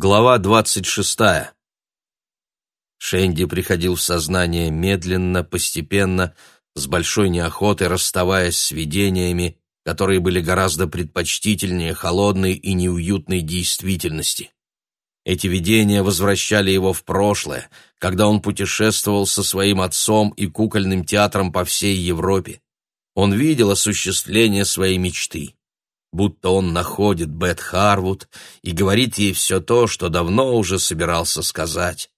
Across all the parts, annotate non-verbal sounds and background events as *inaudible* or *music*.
Глава двадцать шестая. Шенди приходил в сознание медленно, постепенно, с большой неохотой расставаясь с видениями, которые были гораздо предпочтительнее холодной и неуютной действительности. Эти видения возвращали его в прошлое, когда он путешествовал со своим отцом и кукольным театром по всей Европе. Он видел осуществление своей мечты будто он находит Бет Харвуд и говорит ей все то, что давно уже собирался сказать.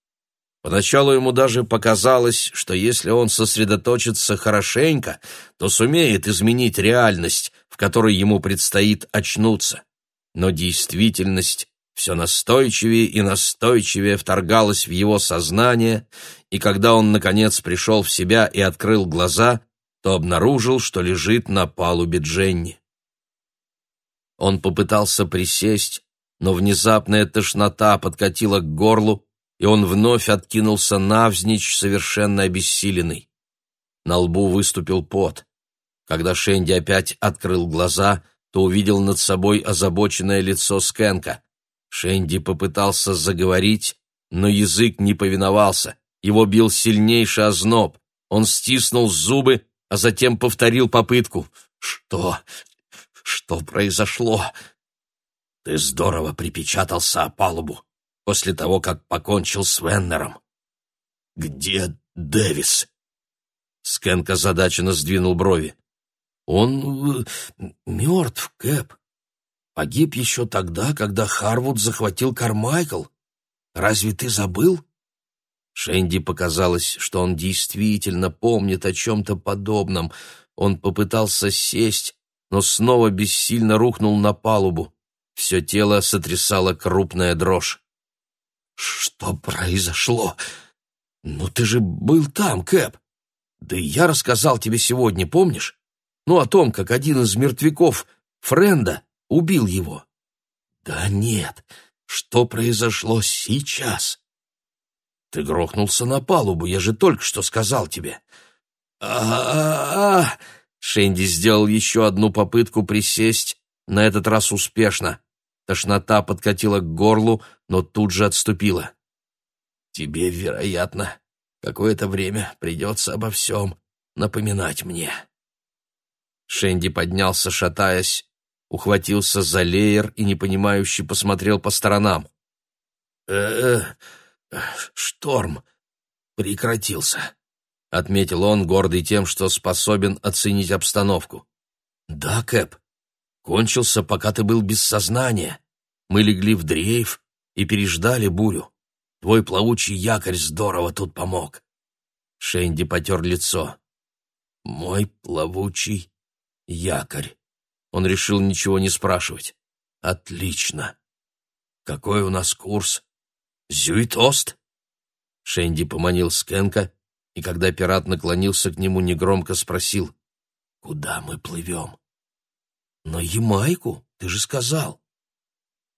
Поначалу ему даже показалось, что если он сосредоточится хорошенько, то сумеет изменить реальность, в которой ему предстоит очнуться. Но действительность все настойчивее и настойчивее вторгалась в его сознание, и когда он, наконец, пришел в себя и открыл глаза, то обнаружил, что лежит на палубе Дженни. Он попытался присесть, но внезапная тошнота подкатила к горлу, и он вновь откинулся навзничь, совершенно обессиленный. На лбу выступил пот. Когда Шенди опять открыл глаза, то увидел над собой озабоченное лицо Скенка. Шенди попытался заговорить, но язык не повиновался. Его бил сильнейший озноб. Он стиснул зубы, а затем повторил попытку. «Что? Что произошло? Ты здорово припечатался о палубу после того, как покончил с Веннером. Где Дэвис? Скенка задаченно сдвинул брови. Он э, мертв, Кэп. Погиб еще тогда, когда Харвуд захватил Кармайкл. Разве ты забыл? Шенди показалось, что он действительно помнит о чем-то подобном. Он попытался сесть, но снова бессильно рухнул на палубу. Все тело сотрясало крупная дрожь. «Что произошло? Ну ты же был там, Кэп. Да и я рассказал тебе сегодня, помнишь? Ну, о том, как один из мертвяков, Френда, убил его». «Да нет, что произошло сейчас?» «Ты грохнулся на палубу, я же только что сказал тебе». «А-а-а!» Шенди сделал еще одну попытку присесть, на этот раз успешно. Тошнота подкатила к горлу, но тут же отступила. «Тебе, вероятно, какое-то время придется обо всем напоминать мне». Шенди поднялся, шатаясь, ухватился за леер и непонимающе посмотрел по сторонам. «Э-э, шторм прекратился». — отметил он, гордый тем, что способен оценить обстановку. «Да, Кэп. Кончился, пока ты был без сознания. Мы легли в дрейф и переждали бурю. Твой плавучий якорь здорово тут помог». Шенди потер лицо. «Мой плавучий якорь». Он решил ничего не спрашивать. «Отлично. Какой у нас курс? Зюит-Ост?» Шенди поманил Скенка, и когда пират наклонился к нему, негромко спросил, «Куда мы плывем?» «На Ямайку, ты же сказал».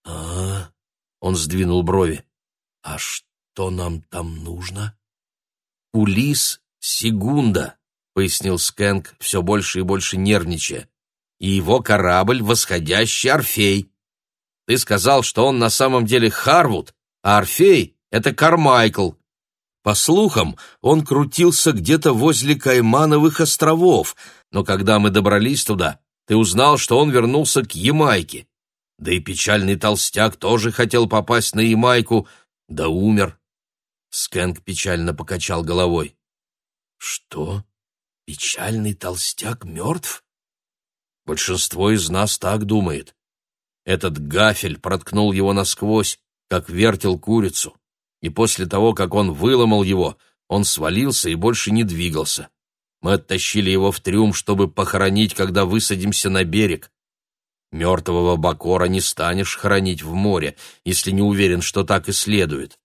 «А, -а он сдвинул брови. «А что нам там нужно?» «Улис Сигунда», — пояснил Скэнк, все больше и больше нервничая, «и его корабль — восходящий Орфей. Ты сказал, что он на самом деле Харвуд, а Орфей — это Кармайкл, по слухам, он крутился где-то возле Каймановых островов, но когда мы добрались туда, ты узнал, что он вернулся к Ямайке. Да и печальный толстяк тоже хотел попасть на Ямайку, да умер. Скэнк печально покачал головой. Что? Печальный толстяк мертв? Большинство из нас так думает. Этот гафель проткнул его насквозь, как вертел курицу и после того, как он выломал его, он свалился и больше не двигался. Мы оттащили его в трюм, чтобы похоронить, когда высадимся на берег. Мертвого бакора не станешь хоронить в море, если не уверен, что так и следует.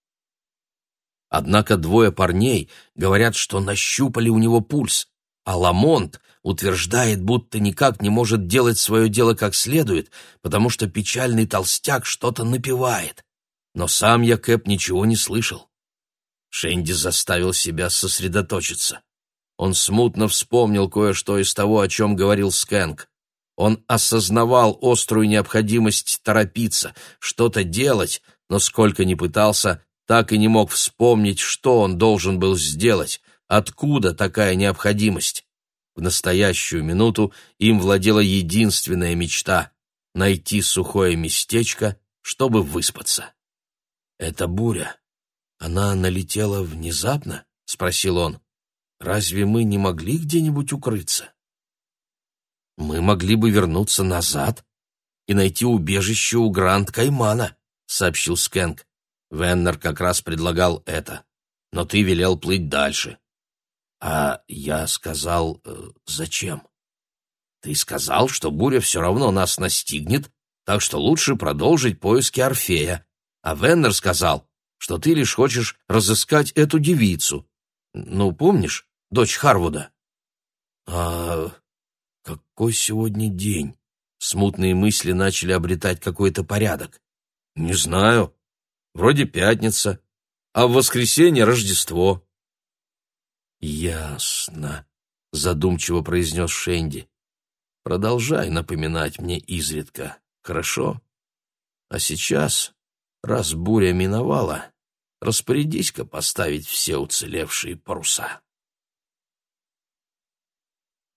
Однако двое парней говорят, что нащупали у него пульс, а Ламонт утверждает, будто никак не может делать свое дело как следует, потому что печальный толстяк что-то напевает но сам я, Кэп, ничего не слышал. Шенди заставил себя сосредоточиться. Он смутно вспомнил кое-что из того, о чем говорил Скэнк. Он осознавал острую необходимость торопиться, что-то делать, но сколько ни пытался, так и не мог вспомнить, что он должен был сделать, откуда такая необходимость. В настоящую минуту им владела единственная мечта — найти сухое местечко, чтобы выспаться. «Это буря. Она налетела внезапно?» — спросил он. «Разве мы не могли где-нибудь укрыться?» «Мы могли бы вернуться назад и найти убежище у Гранд-Каймана», — сообщил Скэнк. Веннер как раз предлагал это. «Но ты велел плыть дальше». «А я сказал, э, зачем?» «Ты сказал, что буря все равно нас настигнет, так что лучше продолжить поиски Орфея. А Веннер сказал, что ты лишь хочешь разыскать эту девицу. Ну, помнишь, дочь Харвуда?» «А какой сегодня день?» Смутные мысли начали обретать какой-то порядок. «Не знаю. Вроде пятница. А в воскресенье Рождество». «Ясно», — задумчиво произнес Шенди. «Продолжай напоминать мне изредка, хорошо? А сейчас, раз буря миновала, распорядись-ка поставить все уцелевшие паруса».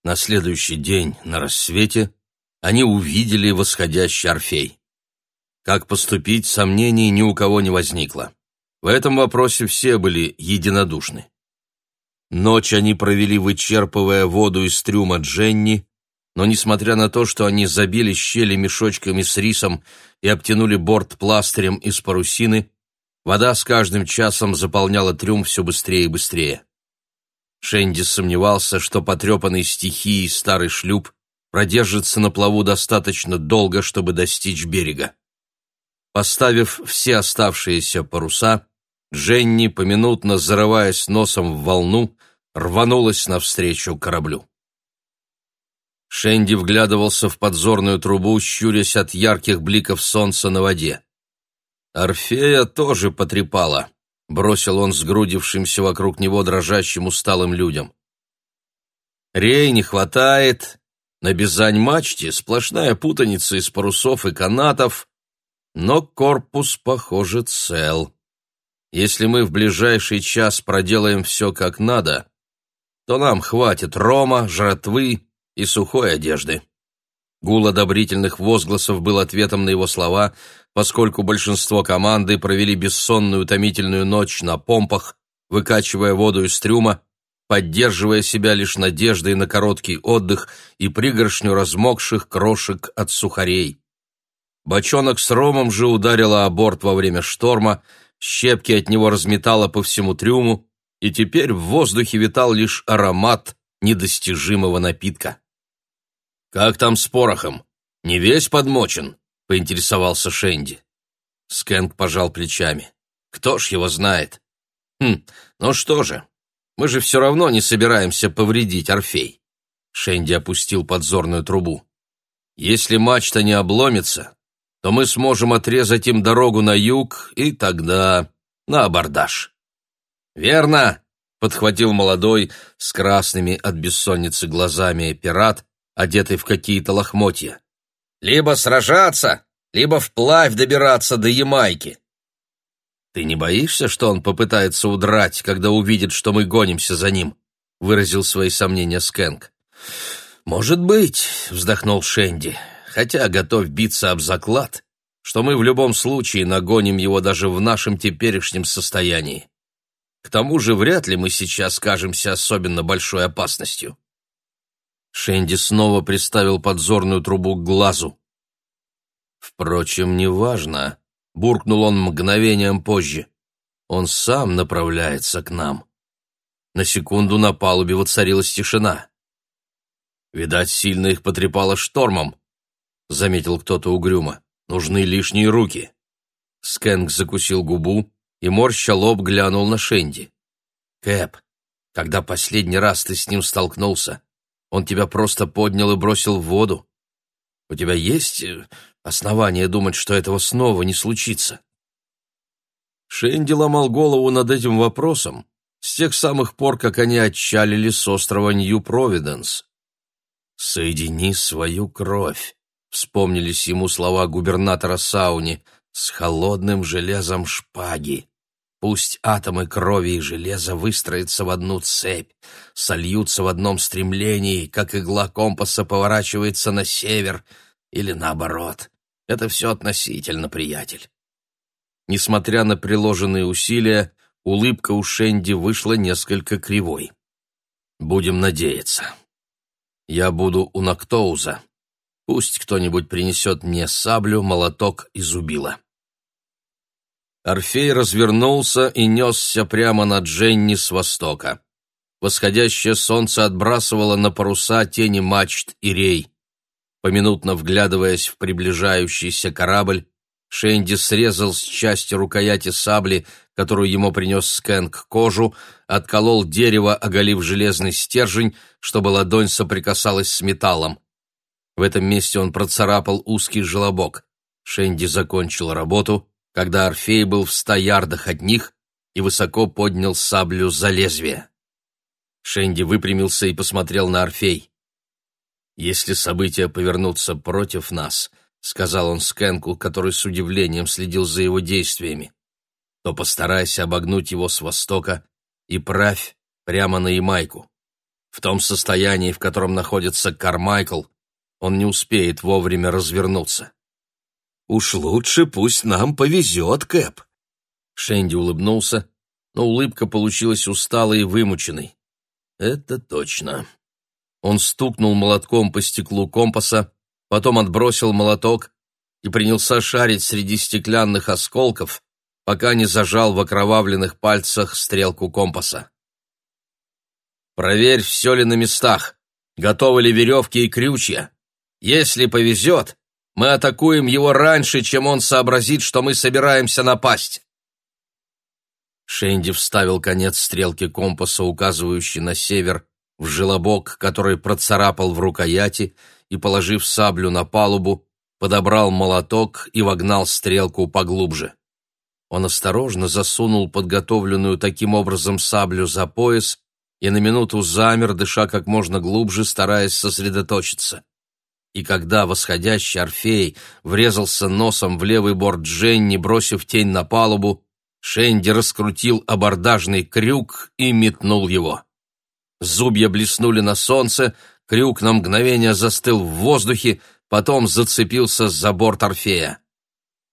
На следующий день, на рассвете, они увидели восходящий Орфей. Как поступить, сомнений ни у кого не возникло. В этом вопросе все были единодушны. Ночь они провели, вычерпывая воду из трюма Дженни, но, несмотря на то, что они забили щели мешочками с рисом и обтянули борт пластырем из парусины, вода с каждым часом заполняла трюм все быстрее и быстрее. Шенди сомневался, что потрепанный стихией старый шлюп продержится на плаву достаточно долго, чтобы достичь берега. Поставив все оставшиеся паруса, Дженни, поминутно зарываясь носом в волну, рванулась навстречу кораблю. Шенди вглядывался в подзорную трубу, щурясь от ярких бликов солнца на воде. Орфея тоже потрепала, бросил он сгрудившимся вокруг него дрожащим усталым людям. Рей не хватает, на Бизань-мачте сплошная путаница из парусов и канатов, но корпус, похоже, цел. Если мы в ближайший час проделаем все как надо, то нам хватит рома, жратвы и сухой одежды». Гул одобрительных возгласов был ответом на его слова, поскольку большинство команды провели бессонную утомительную ночь на помпах, выкачивая воду из трюма, поддерживая себя лишь надеждой на короткий отдых и пригоршню размокших крошек от сухарей. Бочонок с ромом же ударило о борт во время шторма, щепки от него разметало по всему трюму, и теперь в воздухе витал лишь аромат недостижимого напитка. «Как там с порохом? Не весь подмочен?» — поинтересовался Шенди. Скэнк пожал плечами. «Кто ж его знает?» «Хм, ну что же, мы же все равно не собираемся повредить Орфей». Шенди опустил подзорную трубу. «Если мачта не обломится, то мы сможем отрезать им дорогу на юг, и тогда на абордаж». «Верно!» — подхватил молодой, с красными от бессонницы глазами пират, одетый в какие-то лохмотья. «Либо сражаться, либо вплавь добираться до Ямайки». «Ты не боишься, что он попытается удрать, когда увидит, что мы гонимся за ним?» — выразил свои сомнения Скэнк. «Может быть», — вздохнул Шенди, хотя готов биться об заклад, что мы в любом случае нагоним его даже в нашем теперешнем состоянии. К тому же вряд ли мы сейчас кажемся особенно большой опасностью. Шенди снова приставил подзорную трубу к глазу. Впрочем, неважно, буркнул он мгновением позже. Он сам направляется к нам. На секунду на палубе воцарилась тишина. Видать, сильно их потрепало штормом, заметил кто-то угрюмо. Нужны лишние руки. Скэнк закусил губу и, морща лоб, глянул на Шенди. «Кэп, когда последний раз ты с ним столкнулся, он тебя просто поднял и бросил в воду. У тебя есть э, основания думать, что этого снова не случится?» Шенди ломал голову над этим вопросом с тех самых пор, как они отчалили с острова Нью-Провиденс. «Соедини свою кровь», — вспомнились ему слова губернатора Сауни, с холодным железом шпаги. Пусть атомы крови и железа выстроятся в одну цепь, сольются в одном стремлении, как игла компаса поворачивается на север, или наоборот. Это все относительно, приятель. Несмотря на приложенные усилия, улыбка у Шенди вышла несколько кривой. «Будем надеяться. Я буду у Нактоуза. Пусть кто-нибудь принесет мне саблю, молоток и зубило». Орфей развернулся и несся прямо на Дженни с востока. Восходящее солнце отбрасывало на паруса тени мачт и рей. Поминутно вглядываясь в приближающийся корабль, Шенди срезал с части рукояти сабли, которую ему принес Скэнк кожу, отколол дерево, оголив железный стержень, чтобы ладонь соприкасалась с металлом. В этом месте он процарапал узкий желобок. Шенди закончил работу, когда Орфей был в ста ярдах от них и высоко поднял саблю за лезвие. Шенди выпрямился и посмотрел на Орфей. «Если события повернутся против нас», — сказал он Скэнку, который с удивлением следил за его действиями, «то постарайся обогнуть его с востока и правь прямо на Ямайку. В том состоянии, в котором находится Кармайкл, он не успеет вовремя развернуться». «Уж лучше пусть нам повезет, Кэп». Шенди улыбнулся, но улыбка получилась усталой и вымученной. «Это точно». Он стукнул молотком по стеклу компаса, потом отбросил молоток и принялся шарить среди стеклянных осколков, пока не зажал в окровавленных пальцах стрелку компаса. «Проверь, все ли на местах, готовы ли веревки и крючья. Если повезет, мы атакуем его раньше, чем он сообразит, что мы собираемся напасть». Шенди вставил конец стрелки компаса, указывающий на север, в желобок, который процарапал в рукояти, и, положив саблю на палубу, подобрал молоток и вогнал стрелку поглубже. Он осторожно засунул подготовленную таким образом саблю за пояс и на минуту замер, дыша как можно глубже, стараясь сосредоточиться. И когда восходящий Орфей врезался носом в левый борт Дженни, бросив тень на палубу, Шенди раскрутил абордажный крюк и метнул его. Зубья блеснули на солнце, крюк на мгновение застыл в воздухе, потом зацепился за борт Орфея.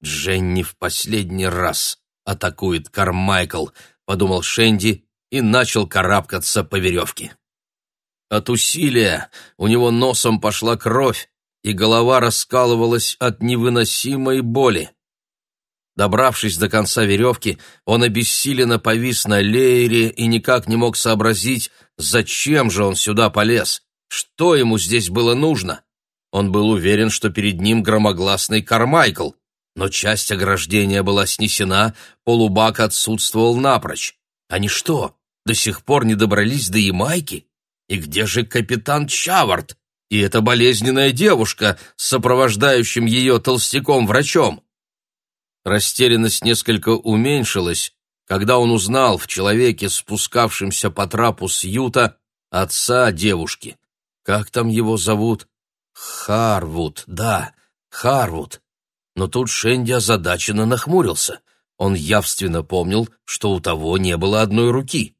«Дженни в последний раз атакует Кармайкл», — подумал Шенди и начал карабкаться по веревке. От усилия у него носом пошла кровь, и голова раскалывалась от невыносимой боли. Добравшись до конца веревки, он обессиленно повис на леере и никак не мог сообразить, зачем же он сюда полез, что ему здесь было нужно. Он был уверен, что перед ним громогласный Кармайкл, но часть ограждения была снесена, полубак отсутствовал напрочь. Они что, до сих пор не добрались до Ямайки? И где же капитан Чавард и эта болезненная девушка с сопровождающим ее толстяком-врачом? Растерянность несколько уменьшилась, когда он узнал в человеке, спускавшемся по трапу с юта, отца девушки. Как там его зовут? Харвуд, да, Харвуд. Но тут Шенди озадаченно нахмурился. Он явственно помнил, что у того не было одной руки.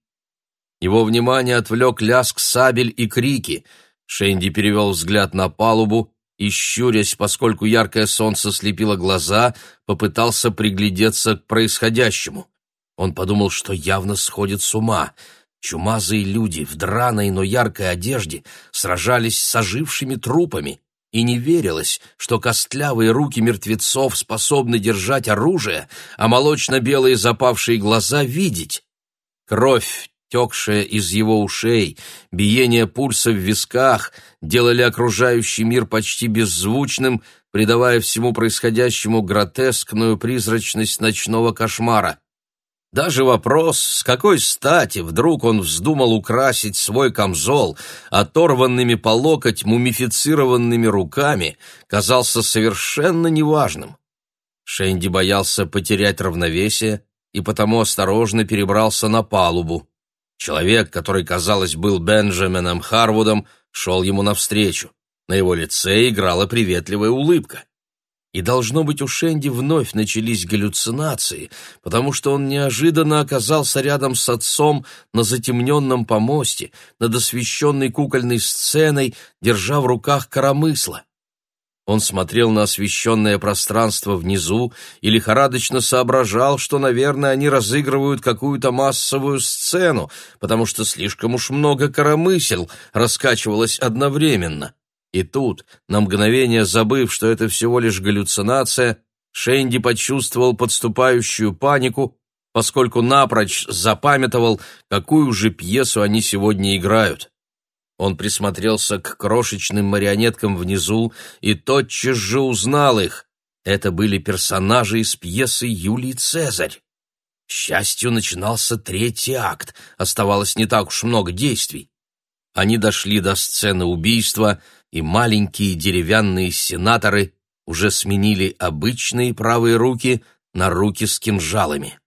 Его внимание отвлек ляск сабель и крики. Шенди перевел взгляд на палубу и, щурясь, поскольку яркое солнце слепило глаза, попытался приглядеться к происходящему. Он подумал, что явно сходит с ума. Чумазые люди в драной, но яркой одежде сражались с ожившими трупами, и не верилось, что костлявые руки мертвецов способны держать оружие, а молочно-белые запавшие глаза видеть. Кровь текшее из его ушей, биение пульса в висках делали окружающий мир почти беззвучным, придавая всему происходящему гротескную призрачность ночного кошмара. Даже вопрос, с какой стати вдруг он вздумал украсить свой камзол оторванными по локоть мумифицированными руками, казался совершенно неважным. Шенди боялся потерять равновесие и потому осторожно перебрался на палубу. Человек, который, казалось, был Бенджамином Харвудом, шел ему навстречу. На его лице играла приветливая улыбка. и, должно быть, у Шенди вновь начались галлюцинации, потому что он неожиданно оказался рядом с отцом на затемненном помосте, над освещенной кукольной сценой, держа в руках коромысла. Он смотрел на освещенное пространство внизу и лихорадочно соображал, что, наверное, они разыгрывают какую-то массовую сцену, потому что слишком уж много коромысел раскачивалось одновременно. И тут, на мгновение забыв, что это всего лишь галлюцинация, Шенди почувствовал подступающую панику, поскольку напрочь запамятовал, какую же пьесу они сегодня играют. Он присмотрелся к крошечным марионеткам внизу и тотчас же узнал их. Это были персонажи из пьесы «Юлий Цезарь». Счастью, начинался третий акт, оставалось не так уж много действий. Они дошли до сцены убийства, и маленькие деревянные сенаторы уже сменили обычные правые руки на руки с кинжалами.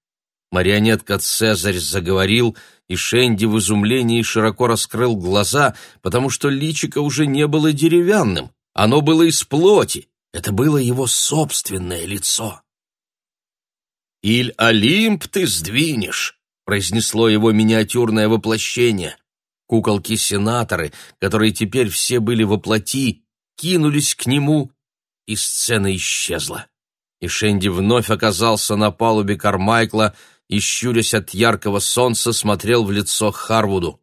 Марионетка Цезарь заговорил, и Шенди в изумлении широко раскрыл глаза, потому что личико уже не было деревянным, оно было из плоти, это было его собственное лицо. «Иль Олимп ты сдвинешь», — произнесло его миниатюрное воплощение. Куколки-сенаторы, которые теперь все были во плоти, кинулись к нему, и сцена исчезла. И Шенди вновь оказался на палубе Кармайкла, и, щурясь от яркого солнца, смотрел в лицо Харвуду.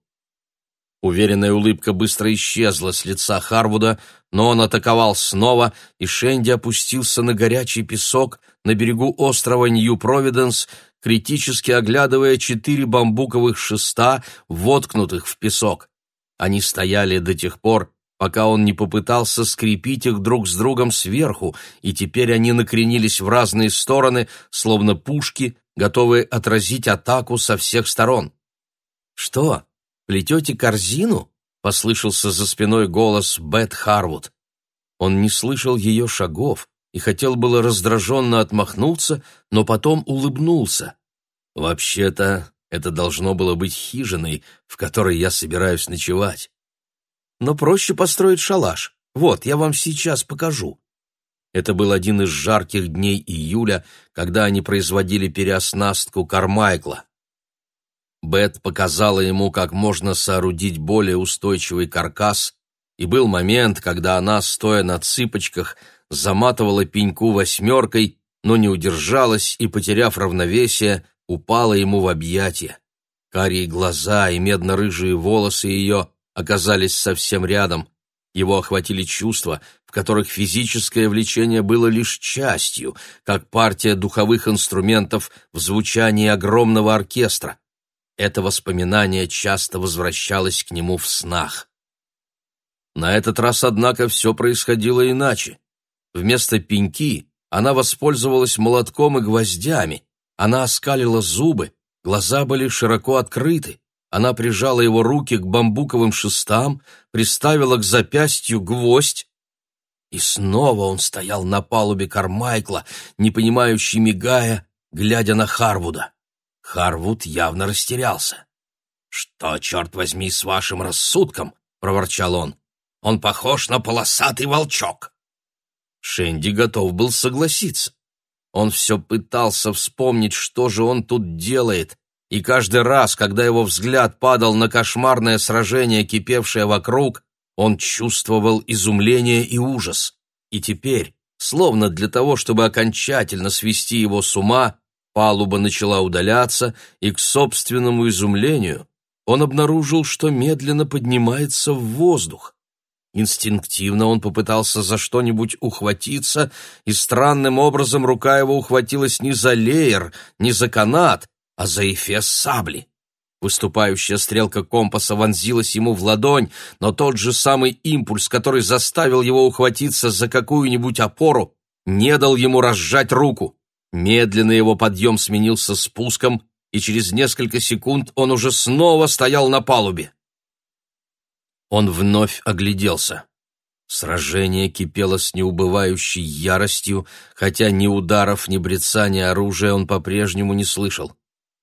Уверенная улыбка быстро исчезла с лица Харвуда, но он атаковал снова, и Шенди опустился на горячий песок на берегу острова Нью-Провиденс, критически оглядывая четыре бамбуковых шеста, воткнутых в песок. Они стояли до тех пор, пока он не попытался скрепить их друг с другом сверху, и теперь они накренились в разные стороны, словно пушки, готовые отразить атаку со всех сторон. «Что, плетете корзину?» — послышался за спиной голос Бет Харвуд. Он не слышал ее шагов и хотел было раздраженно отмахнуться, но потом улыбнулся. «Вообще-то, это должно было быть хижиной, в которой я собираюсь ночевать. Но проще построить шалаш. Вот, я вам сейчас покажу. Это был один из жарких дней июля, когда они производили переоснастку Кармайкла. Бет показала ему, как можно соорудить более устойчивый каркас, и был момент, когда она, стоя на цыпочках, заматывала пеньку восьмеркой, но не удержалась и, потеряв равновесие, упала ему в объятия. Карие глаза и медно-рыжие волосы ее оказались совсем рядом. Его охватили чувства, в которых физическое влечение было лишь частью, как партия духовых инструментов в звучании огромного оркестра. Это воспоминание часто возвращалось к нему в снах. На этот раз, однако, все происходило иначе. Вместо пеньки она воспользовалась молотком и гвоздями, она оскалила зубы, глаза были широко открыты, она прижала его руки к бамбуковым шестам, приставила к запястью гвоздь, и снова он стоял на палубе Кармайкла, не понимающий мигая, глядя на Харвуда. Харвуд явно растерялся. «Что, черт возьми, с вашим рассудком?» — проворчал он. «Он похож на полосатый волчок». Шенди готов был согласиться. Он все пытался вспомнить, что же он тут делает, и каждый раз, когда его взгляд падал на кошмарное сражение, кипевшее вокруг, он чувствовал изумление и ужас. И теперь, словно для того, чтобы окончательно свести его с ума, палуба начала удаляться, и к собственному изумлению он обнаружил, что медленно поднимается в воздух. Инстинктивно он попытался за что-нибудь ухватиться, и странным образом рука его ухватилась не за леер, не за канат, а за эфес сабли. Выступающая стрелка компаса вонзилась ему в ладонь, но тот же самый импульс, который заставил его ухватиться за какую-нибудь опору, не дал ему разжать руку. Медленно его подъем сменился спуском, и через несколько секунд он уже снова стоял на палубе. Он вновь огляделся. Сражение кипело с неубывающей яростью, хотя ни ударов, ни брецания оружия он по-прежнему не слышал.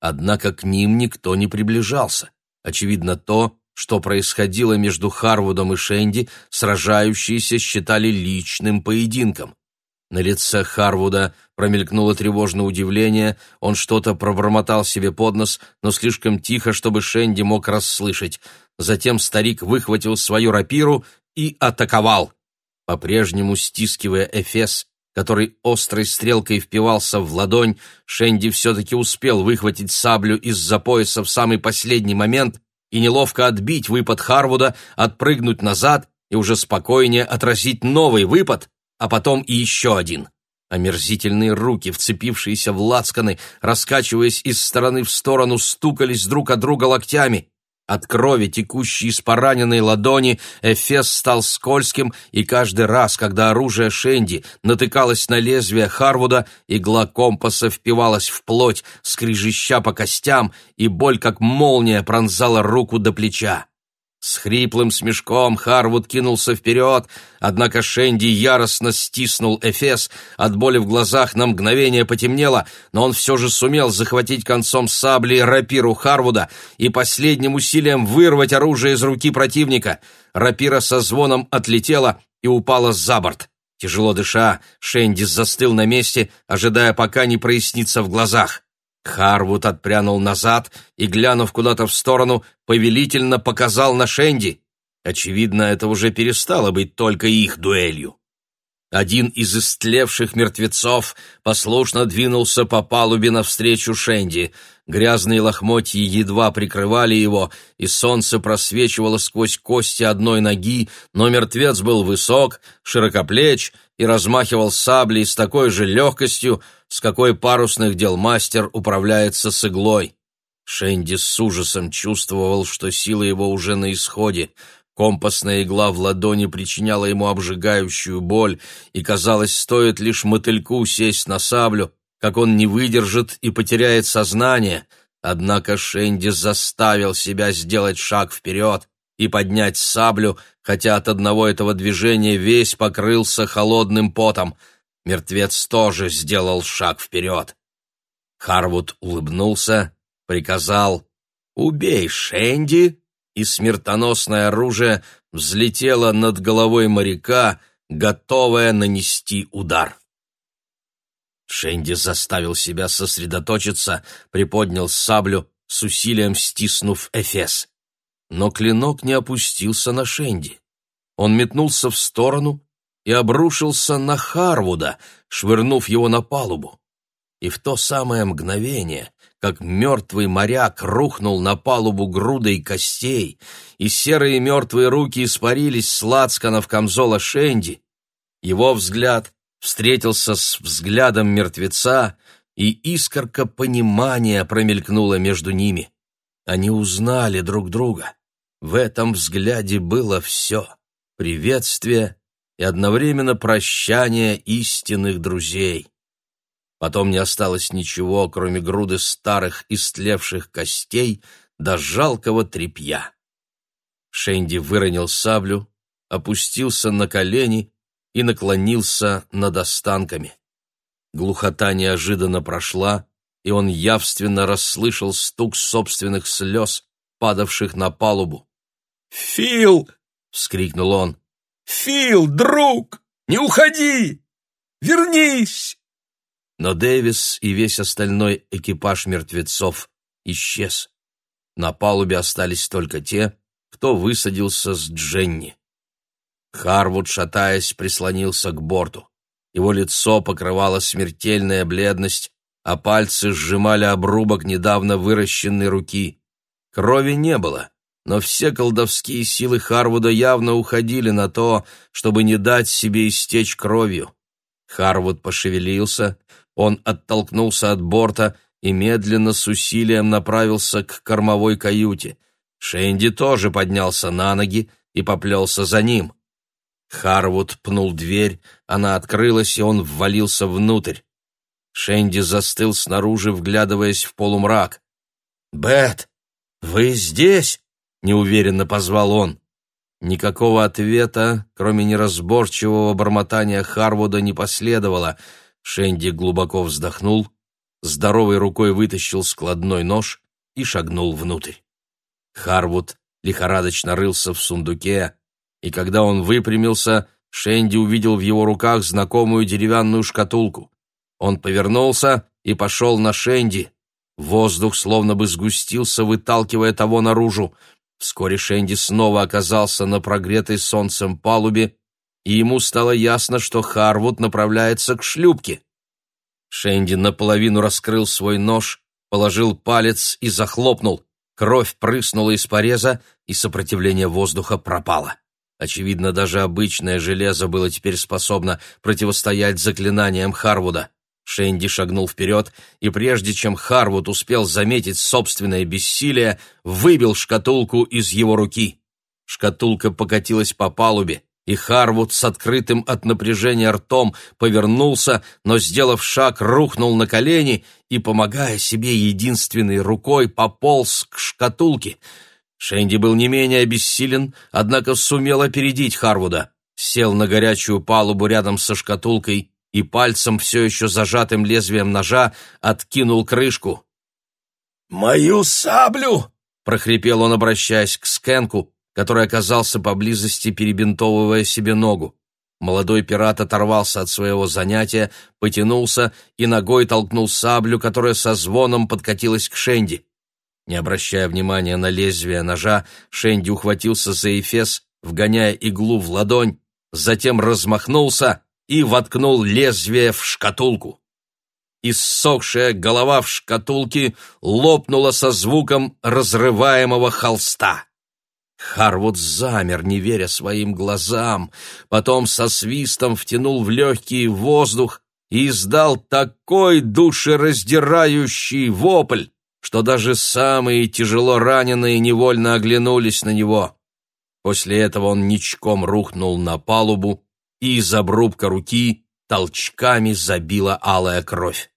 Однако к ним никто не приближался. Очевидно, то, что происходило между Харвудом и Шенди, сражающиеся считали личным поединком. На лице Харвуда промелькнуло тревожное удивление, он что-то пробормотал себе под нос, но слишком тихо, чтобы Шенди мог расслышать. Затем старик выхватил свою рапиру и атаковал. По-прежнему стискивая Эфес, который острой стрелкой впивался в ладонь, Шенди все-таки успел выхватить саблю из-за пояса в самый последний момент и неловко отбить выпад Харвуда, отпрыгнуть назад и уже спокойнее отразить новый выпад, а потом и еще один. Омерзительные руки, вцепившиеся в лацканы, раскачиваясь из стороны в сторону, стукались друг от друга локтями. От крови, текущей из пораненной ладони, Эфес стал скользким, и каждый раз, когда оружие Шенди натыкалось на лезвие Харвуда, игла компаса впивалась в плоть, скрижища по костям, и боль, как молния, пронзала руку до плеча. С хриплым смешком Харвуд кинулся вперед, однако Шенди яростно стиснул Эфес, от боли в глазах на мгновение потемнело, но он все же сумел захватить концом сабли рапиру Харвуда и последним усилием вырвать оружие из руки противника. Рапира со звоном отлетела и упала за борт. Тяжело дыша, Шенди застыл на месте, ожидая, пока не прояснится в глазах. Харвуд отпрянул назад и, глянув куда-то в сторону, повелительно показал на Шенди. Очевидно, это уже перестало быть только их дуэлью. Один из истлевших мертвецов послушно двинулся по палубе навстречу Шенди. Грязные лохмотья едва прикрывали его, и солнце просвечивало сквозь кости одной ноги, но мертвец был высок, широкоплеч и размахивал саблей с такой же легкостью, с какой парусных дел мастер управляется с иглой. Шенди с ужасом чувствовал, что сила его уже на исходе. Компасная игла в ладони причиняла ему обжигающую боль, и, казалось, стоит лишь мотыльку сесть на саблю, как он не выдержит и потеряет сознание. Однако Шенди заставил себя сделать шаг вперед и поднять саблю, хотя от одного этого движения весь покрылся холодным потом — Мертвец тоже сделал шаг вперед. Харвуд улыбнулся, приказал «Убей Шенди!» и смертоносное оружие взлетело над головой моряка, готовое нанести удар. Шенди заставил себя сосредоточиться, приподнял саблю, с усилием стиснув Эфес. Но клинок не опустился на Шенди. Он метнулся в сторону, и обрушился на Харвуда, швырнув его на палубу. И в то самое мгновение, как мертвый моряк рухнул на палубу грудой костей, и серые мертвые руки испарились с лацканов камзола Шенди, его взгляд встретился с взглядом мертвеца, и искорка понимания промелькнула между ними. Они узнали друг друга. В этом взгляде было все — приветствие и одновременно прощание истинных друзей. Потом не осталось ничего, кроме груды старых истлевших костей до жалкого тряпья. Шенди выронил саблю, опустился на колени и наклонился над останками. Глухота неожиданно прошла, и он явственно расслышал стук собственных слез, падавших на палубу. «Фил!» — вскрикнул он. «Фил, друг, не уходи! Вернись!» Но Дэвис и весь остальной экипаж мертвецов исчез. На палубе остались только те, кто высадился с Дженни. Харвуд, шатаясь, прислонился к борту. Его лицо покрывала смертельная бледность, а пальцы сжимали обрубок недавно выращенной руки. Крови не было, но все колдовские силы Харвуда явно уходили на то, чтобы не дать себе истечь кровью. Харвуд пошевелился, он оттолкнулся от борта и медленно с усилием направился к кормовой каюте. Шенди тоже поднялся на ноги и поплелся за ним. Харвуд пнул дверь, она открылась, и он ввалился внутрь. Шенди застыл снаружи, вглядываясь в полумрак. «Бет, вы здесь?» Неуверенно позвал он. Никакого ответа, кроме неразборчивого бормотания Харвуда, не последовало. Шенди глубоко вздохнул, здоровой рукой вытащил складной нож и шагнул внутрь. Харвуд лихорадочно рылся в сундуке, и когда он выпрямился, Шенди увидел в его руках знакомую деревянную шкатулку. Он повернулся и пошел на Шенди. Воздух словно бы сгустился, выталкивая того наружу. Вскоре Шенди снова оказался на прогретой солнцем палубе, и ему стало ясно, что Харвуд направляется к шлюпке. Шенди наполовину раскрыл свой нож, положил палец и захлопнул. Кровь прыснула из пореза, и сопротивление воздуха пропало. Очевидно, даже обычное железо было теперь способно противостоять заклинаниям Харвуда. Шенди шагнул вперед, и прежде чем Харвуд успел заметить собственное бессилие, выбил шкатулку из его руки. Шкатулка покатилась по палубе, и Харвуд с открытым от напряжения ртом повернулся, но, сделав шаг, рухнул на колени и, помогая себе единственной рукой, пополз к шкатулке. Шенди был не менее обессилен, однако сумел опередить Харвуда. Сел на горячую палубу рядом со шкатулкой и пальцем, все еще зажатым лезвием ножа, откинул крышку. «Мою саблю!» — прохрипел он, обращаясь к Скенку, который оказался поблизости, перебинтовывая себе ногу. Молодой пират оторвался от своего занятия, потянулся и ногой толкнул саблю, которая со звоном подкатилась к Шенди. Не обращая внимания на лезвие ножа, Шенди ухватился за эфес, вгоняя иглу в ладонь, затем размахнулся и воткнул лезвие в шкатулку. Иссохшая голова в шкатулке лопнула со звуком разрываемого холста. Харвуд замер, не веря своим глазам, потом со свистом втянул в легкий воздух и издал такой душераздирающий вопль, что даже самые тяжело раненые невольно оглянулись на него. После этого он ничком рухнул на палубу, и из обрубка руки толчками забила алая кровь.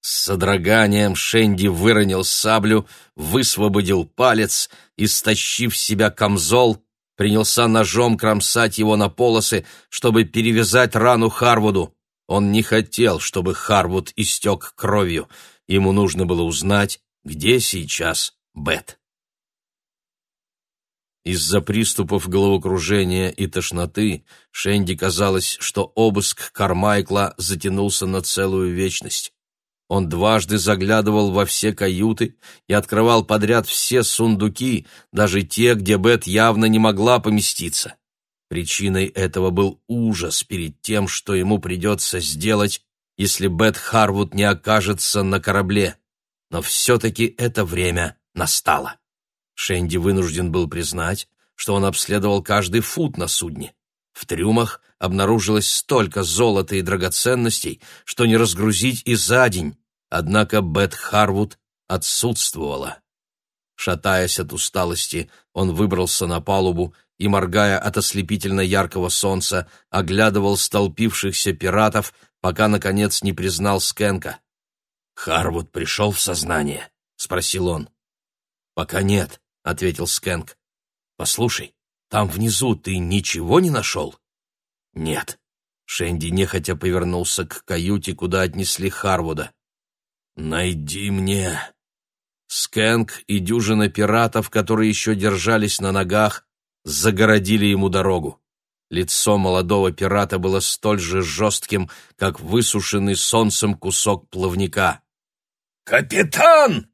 С содроганием Шенди выронил саблю, высвободил палец и, стащив себя камзол, принялся ножом кромсать его на полосы, чтобы перевязать рану Харвуду. Он не хотел, чтобы Харвуд истек кровью. Ему нужно было узнать, где сейчас Бет. Из-за приступов головокружения и тошноты Шенди казалось, что обыск Кармайкла затянулся на целую вечность. Он дважды заглядывал во все каюты и открывал подряд все сундуки, даже те, где Бет явно не могла поместиться. Причиной этого был ужас перед тем, что ему придется сделать, если Бет Харвуд не окажется на корабле. Но все-таки это время настало. Шенди вынужден был признать, что он обследовал каждый фут на судне. В трюмах обнаружилось столько золота и драгоценностей, что не разгрузить и за день, однако Бет Харвуд отсутствовала. Шатаясь от усталости, он выбрался на палубу и, моргая от ослепительно яркого солнца, оглядывал столпившихся пиратов, пока, наконец, не признал Скенка. «Харвуд пришел в сознание?» — спросил он. «Пока нет», — ответил Скенк. «Послушай, там внизу ты ничего не нашел?» «Нет». Шенди нехотя повернулся к каюте, куда отнесли Харвуда. «Найди мне!» Скэнк и дюжина пиратов, которые еще держались на ногах, загородили ему дорогу. Лицо молодого пирата было столь же жестким, как высушенный солнцем кусок плавника. «Капитан!» —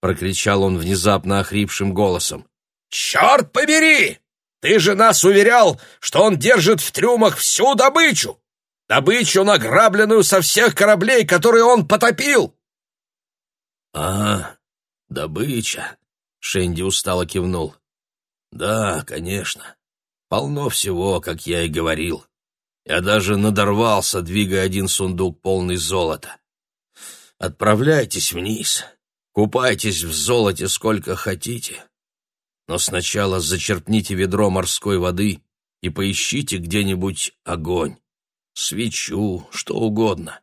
прокричал он внезапно охрипшим голосом. «Черт побери! Ты же нас уверял, что он держит в трюмах всю добычу! Добычу, награбленную со всех кораблей, которые он потопил!» «А, добыча!» — Шенди устало кивнул. «Да, конечно. Полно всего, как я и говорил. Я даже надорвался, двигая один сундук полный золота. Отправляйтесь вниз, купайтесь в золоте сколько хотите. Но сначала зачерпните ведро морской воды и поищите где-нибудь огонь, свечу, что угодно.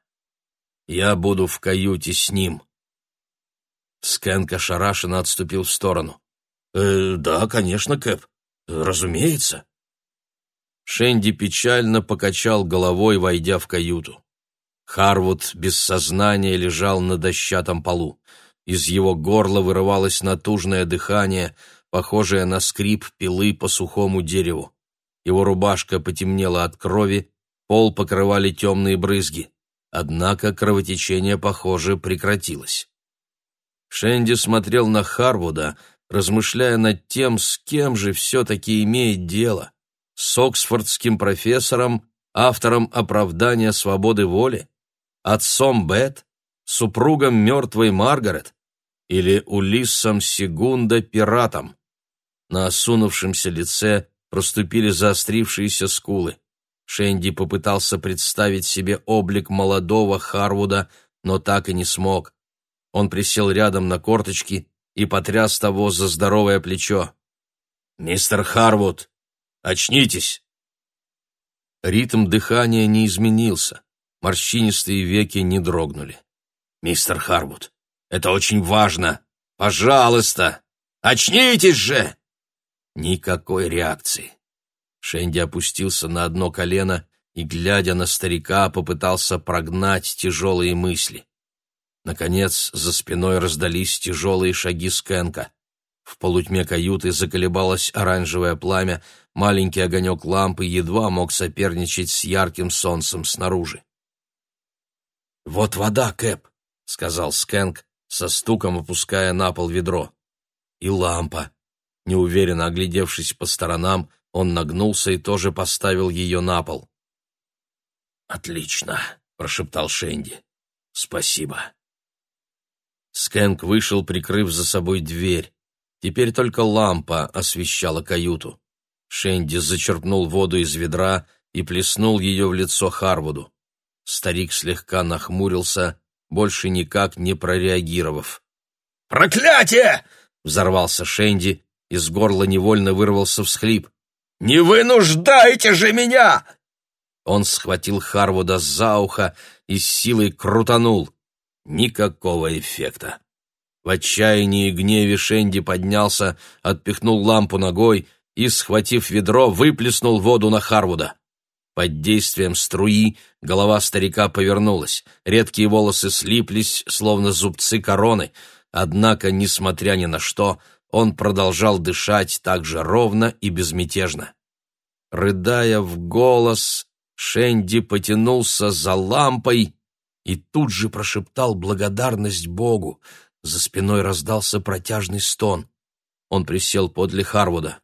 Я буду в каюте с ним». Скэнк ошарашенно отступил в сторону. «Э, «Да, конечно, Кэп. Разумеется». Шенди печально покачал головой, войдя в каюту. Харвуд без сознания лежал на дощатом полу. Из его горла вырывалось натужное дыхание, похожее на скрип пилы по сухому дереву. его рубашка потемнела от крови, пол покрывали темные брызги. Однако кровотечение, похоже, прекратилось. Шенди смотрел на Харвуда, размышляя над тем, с кем же все-таки имеет дело. С оксфордским профессором, автором оправдания свободы воли? Отцом Бет? Супругом мертвой Маргарет? Или Улиссом Сегунда пиратом? На осунувшемся лице проступили заострившиеся скулы. Шенди попытался представить себе облик молодого Харвуда, но так и не смог. Он присел рядом на корточки и потряс того за здоровое плечо. «Мистер Харвуд, очнитесь!» Ритм дыхания не изменился, морщинистые веки не дрогнули. «Мистер Харвуд, это очень важно! Пожалуйста, очнитесь же!» Никакой реакции. Шенди опустился на одно колено и, глядя на старика, попытался прогнать тяжелые мысли. Наконец, за спиной раздались тяжелые шаги Скэнка. В полутьме каюты заколебалось оранжевое пламя, маленький огонек лампы едва мог соперничать с ярким солнцем снаружи. «Вот вода, Кэп», — сказал Скэнк, со стуком опуская на пол ведро. «И лампа». Неуверенно оглядевшись по сторонам, он нагнулся и тоже поставил ее на пол. «Отлично», — прошептал Шенди. «Спасибо». Скэнк вышел, прикрыв за собой дверь. Теперь только лампа освещала каюту. Шенди зачерпнул воду из ведра и плеснул ее в лицо Харвуду. Старик слегка нахмурился, больше никак не прореагировав. «Проклятие!» — взорвался Шенди, из горла невольно вырвался всхлип. «Не вынуждайте же меня!» Он схватил Харвуда за ухо и с силой крутанул. Никакого эффекта. В отчаянии и гневе Шенди поднялся, отпихнул лампу ногой и, схватив ведро, выплеснул воду на Харвуда. Под действием струи голова старика повернулась, редкие волосы слиплись, словно зубцы короны, однако, несмотря ни на что, он продолжал дышать так же ровно и безмятежно. Рыдая в голос, Шенди потянулся за лампой и тут же прошептал благодарность Богу. За спиной раздался протяжный стон. Он присел подле Харвуда.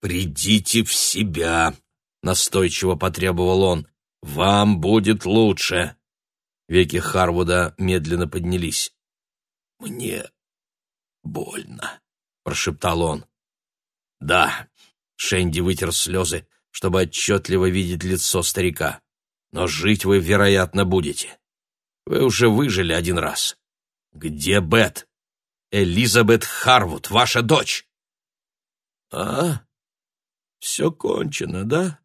«Придите в себя!» — настойчиво потребовал он. «Вам будет лучше!» Веки Харвуда медленно поднялись. «Мне больно», прошептал он. Да, Шенди вытер слезы, чтобы отчетливо видеть лицо старика. Но жить вы, вероятно, будете. Вы уже выжили один раз. Где Бет? Элизабет Харвуд, ваша дочь. А? Все кончено, да?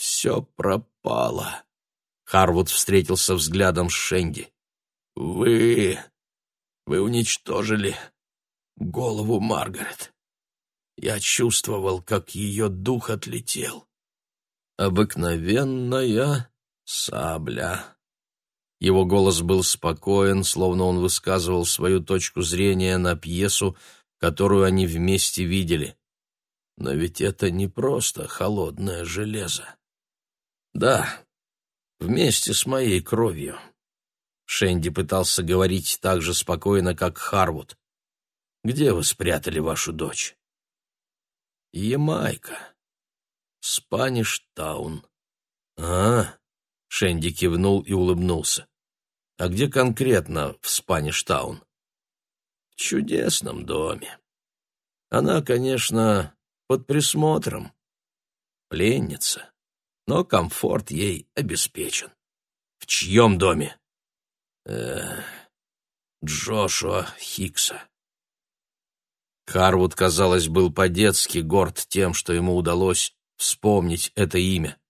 Все пропало. Харвуд встретился взглядом с Шенди. Вы... вы уничтожили голову Маргарет. Я чувствовал, как ее дух отлетел. Обыкновенная сабля. Его голос был спокоен, словно он высказывал свою точку зрения на пьесу, которую они вместе видели. Но ведь это не просто холодное железо. Да, вместе с моей кровью. Шенди пытался говорить так же спокойно, как Харвуд. Где вы спрятали вашу дочь? Ямайка. Спаништаун. А, Шенди кивнул и улыбнулся. А где конкретно в Спаништаун? В чудесном доме. Она, конечно, под присмотром. Пленница. Но комфорт ей обеспечен. В чьем доме? Э, Джошуа Хикса. Харвуд, казалось, был по-детски горд тем, что ему удалось вспомнить это имя.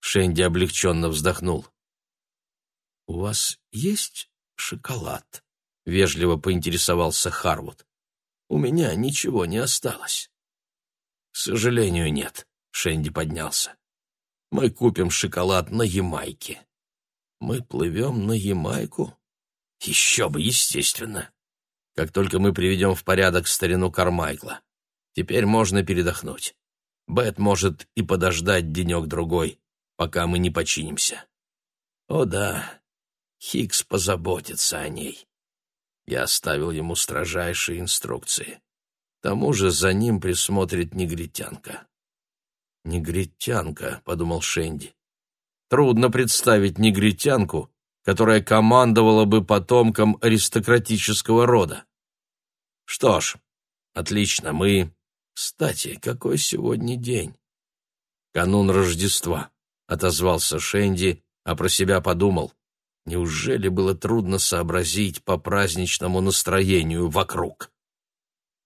Шенди облегченно вздохнул. «У вас есть шоколад?» — вежливо поинтересовался Харвуд. «У меня ничего не осталось». «К сожалению, нет», — Шенди поднялся. «Мы купим шоколад на Ямайке». «Мы плывем на Ямайку?» «Еще бы, естественно как только мы приведем в порядок старину Кармайкла. Теперь можно передохнуть. Бет может и подождать денек-другой, пока мы не починимся. О да, Хикс позаботится о ней. Я оставил ему строжайшие инструкции. К тому же за ним присмотрит негритянка. «Негритянка», — подумал Шенди. «Трудно представить негритянку, которая командовала бы потомком аристократического рода. Что ж, отлично, мы... Кстати, какой сегодня день? Канун Рождества, — отозвался Шенди, а про себя подумал. Неужели было трудно сообразить по праздничному настроению вокруг?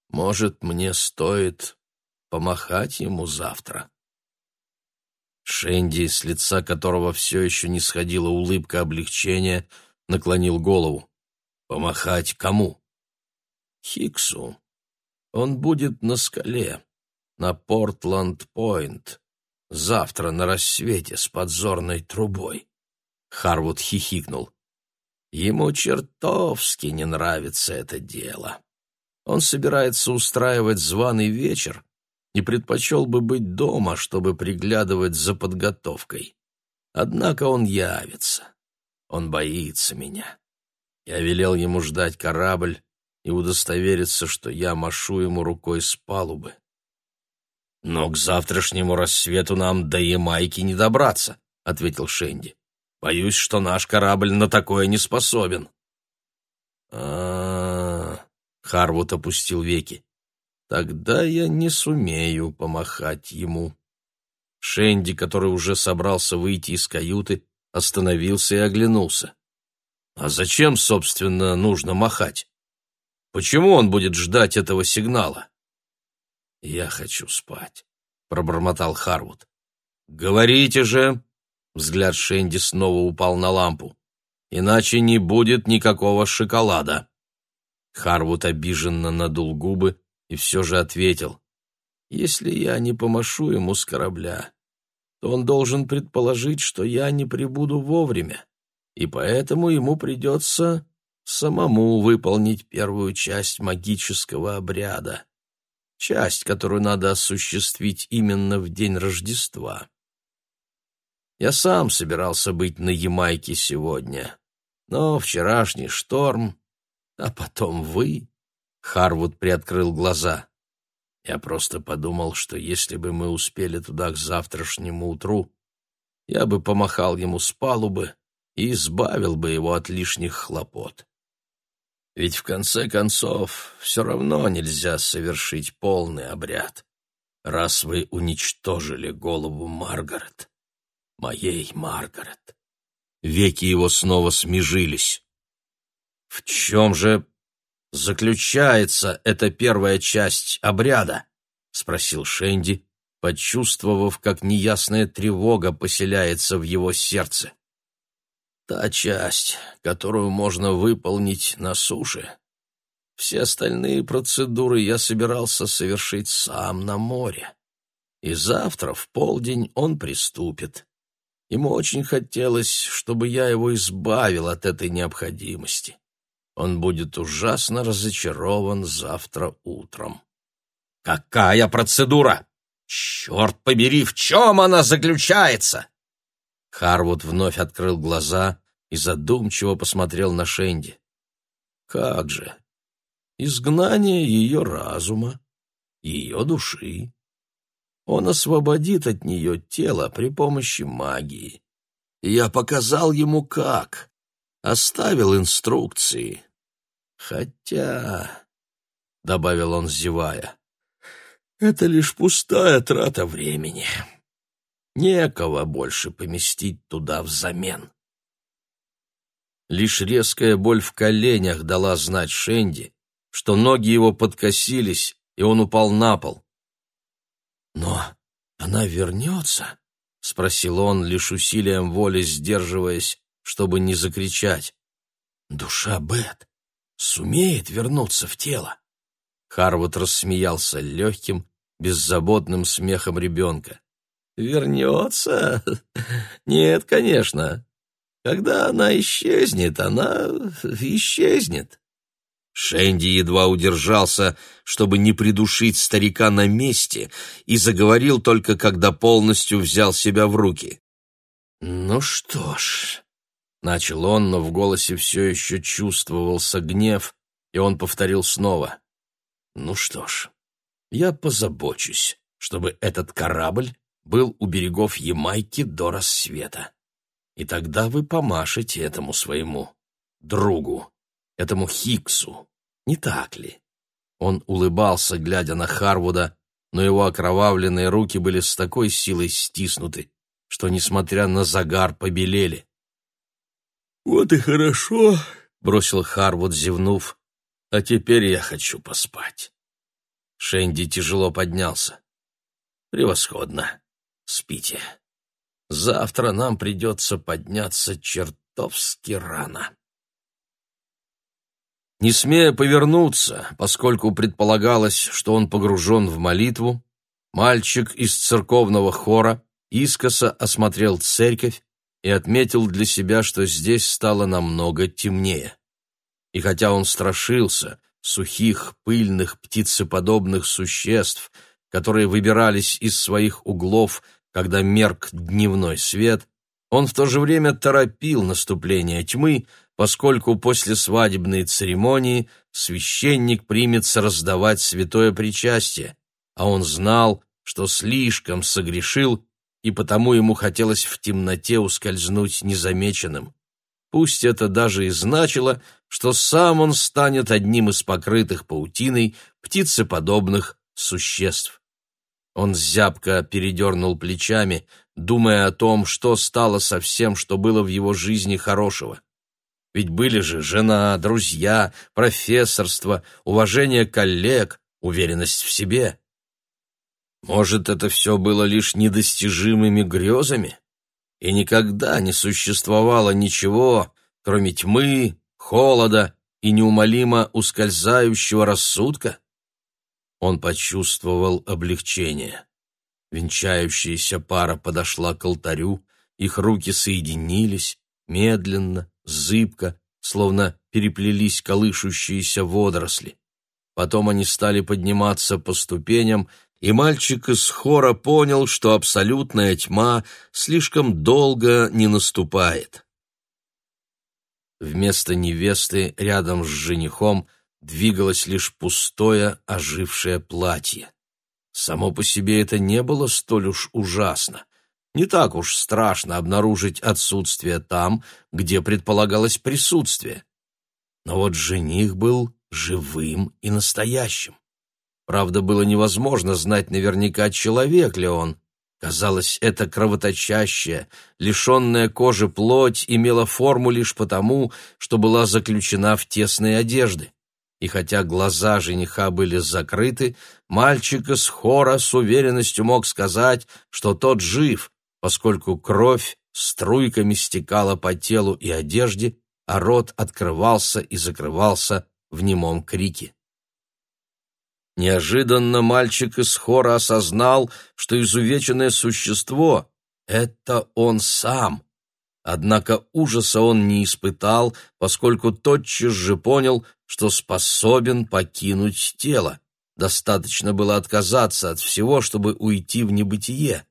Может, мне стоит помахать ему завтра? Шенди, с лица которого все еще не сходила улыбка облегчения, наклонил голову. «Помахать кому?» «Хиксу. Он будет на скале, на Портланд-Пойнт, завтра на рассвете с подзорной трубой». Харвуд хихикнул. Ему чертовски не нравится это дело. Он собирается устраивать званый вечер и предпочел бы быть дома, чтобы приглядывать за подготовкой. Однако он явится. Он боится меня. Я велел ему ждать корабль и удостовериться, что я машу ему рукой с палубы. «Но к завтрашнему рассвету нам до Ямайки не добраться», — ответил Шенди. «Боюсь, что наш корабль на такое не способен». А, -а, -а Харвуд опустил веки. Тогда я не сумею помахать ему. Шенди, который уже собрался выйти из каюты, остановился и оглянулся. А зачем, собственно, нужно махать? Почему он будет ждать этого сигнала? Я хочу спать, пробормотал Харвуд. Говорите же, взгляд Шенди снова упал на лампу. Иначе не будет никакого шоколада. Харвуд обиженно надул губы, и все же ответил, «Если я не помашу ему с корабля, то он должен предположить, что я не прибуду вовремя, и поэтому ему придется самому выполнить первую часть магического обряда, часть, которую надо осуществить именно в день Рождества. Я сам собирался быть на Ямайке сегодня, но вчерашний шторм, а потом вы Харвуд приоткрыл глаза. Я просто подумал, что если бы мы успели туда к завтрашнему утру, я бы помахал ему с палубы и избавил бы его от лишних хлопот. Ведь в конце концов все равно нельзя совершить полный обряд, раз вы уничтожили голову Маргарет, моей Маргарет. Веки его снова смежились. В чем же заключается эта первая часть обряда?» — спросил Шенди, почувствовав, как неясная тревога поселяется в его сердце. «Та часть, которую можно выполнить на суше. Все остальные процедуры я собирался совершить сам на море. И завтра в полдень он приступит. Ему очень хотелось, чтобы я его избавил от этой необходимости он будет ужасно разочарован завтра утром. «Какая процедура? Черт побери, в чем она заключается?» Харвуд вновь открыл глаза и задумчиво посмотрел на Шенди. «Как же? Изгнание ее разума, ее души. Он освободит от нее тело при помощи магии. я показал ему как оставил инструкции. Хотя, — добавил он, зевая, — это лишь пустая трата времени. Некого больше поместить туда взамен. Лишь резкая боль в коленях дала знать Шенди, что ноги его подкосились, и он упал на пол. «Но она вернется?» — спросил он, лишь усилием воли сдерживаясь, чтобы не закричать. «Душа Бет сумеет вернуться в тело!» Харвуд рассмеялся легким, беззаботным смехом ребенка. «Вернется? *laughs* Нет, конечно. Когда она исчезнет, она исчезнет. Шенди едва удержался, чтобы не придушить старика на месте, и заговорил только, когда полностью взял себя в руки. «Ну что ж», — начал он, но в голосе все еще чувствовался гнев, и он повторил снова. «Ну что ж, я позабочусь, чтобы этот корабль был у берегов Ямайки до рассвета. И тогда вы помашете этому своему другу, этому Хиксу, не так ли? Он улыбался, глядя на Харвуда, но его окровавленные руки были с такой силой стиснуты, что, несмотря на загар, побелели. «Вот и хорошо», — бросил Харвуд, зевнув. «А теперь я хочу поспать». Шенди тяжело поднялся. «Превосходно. Спите. Завтра нам придется подняться чертовски рано». Не смея повернуться, поскольку предполагалось, что он погружен в молитву, мальчик из церковного хора искоса осмотрел церковь и отметил для себя, что здесь стало намного темнее. И хотя он страшился сухих, пыльных, птицеподобных существ, которые выбирались из своих углов, когда мерк дневной свет, он в то же время торопил наступление тьмы, поскольку после свадебной церемонии священник примется раздавать святое причастие, а он знал, что слишком согрешил, и потому ему хотелось в темноте ускользнуть незамеченным. Пусть это даже и значило, что сам он станет одним из покрытых паутиной птицеподобных существ. Он зябко передернул плечами, думая о том, что стало со всем, что было в его жизни хорошего. Ведь были же жена, друзья, профессорство, уважение коллег, уверенность в себе. Может, это все было лишь недостижимыми грезами? И никогда не существовало ничего, кроме тьмы, холода и неумолимо ускользающего рассудка? Он почувствовал облегчение. Венчающаяся пара подошла к алтарю, их руки соединились, медленно, зыбко, словно переплелись колышущиеся водоросли. Потом они стали подниматься по ступеням, и мальчик из хора понял, что абсолютная тьма слишком долго не наступает. Вместо невесты рядом с женихом двигалось лишь пустое, ожившее платье. Само по себе это не было столь уж ужасно. Не так уж страшно обнаружить отсутствие там, где предполагалось присутствие. Но вот жених был живым и настоящим. Правда, было невозможно знать наверняка, человек ли он. Казалось, эта кровоточащая, лишенная кожи плоть имела форму лишь потому, что была заключена в тесные одежды. И хотя глаза жениха были закрыты, мальчик из хора с уверенностью мог сказать, что тот жив, поскольку кровь струйками стекала по телу и одежде, а рот открывался и закрывался в немом крике. Неожиданно мальчик из хора осознал, что изувеченное существо — это он сам. Однако ужаса он не испытал, поскольку тотчас же понял, что способен покинуть тело. Достаточно было отказаться от всего, чтобы уйти в небытие.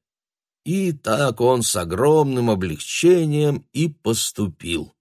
И так он с огромным облегчением и поступил.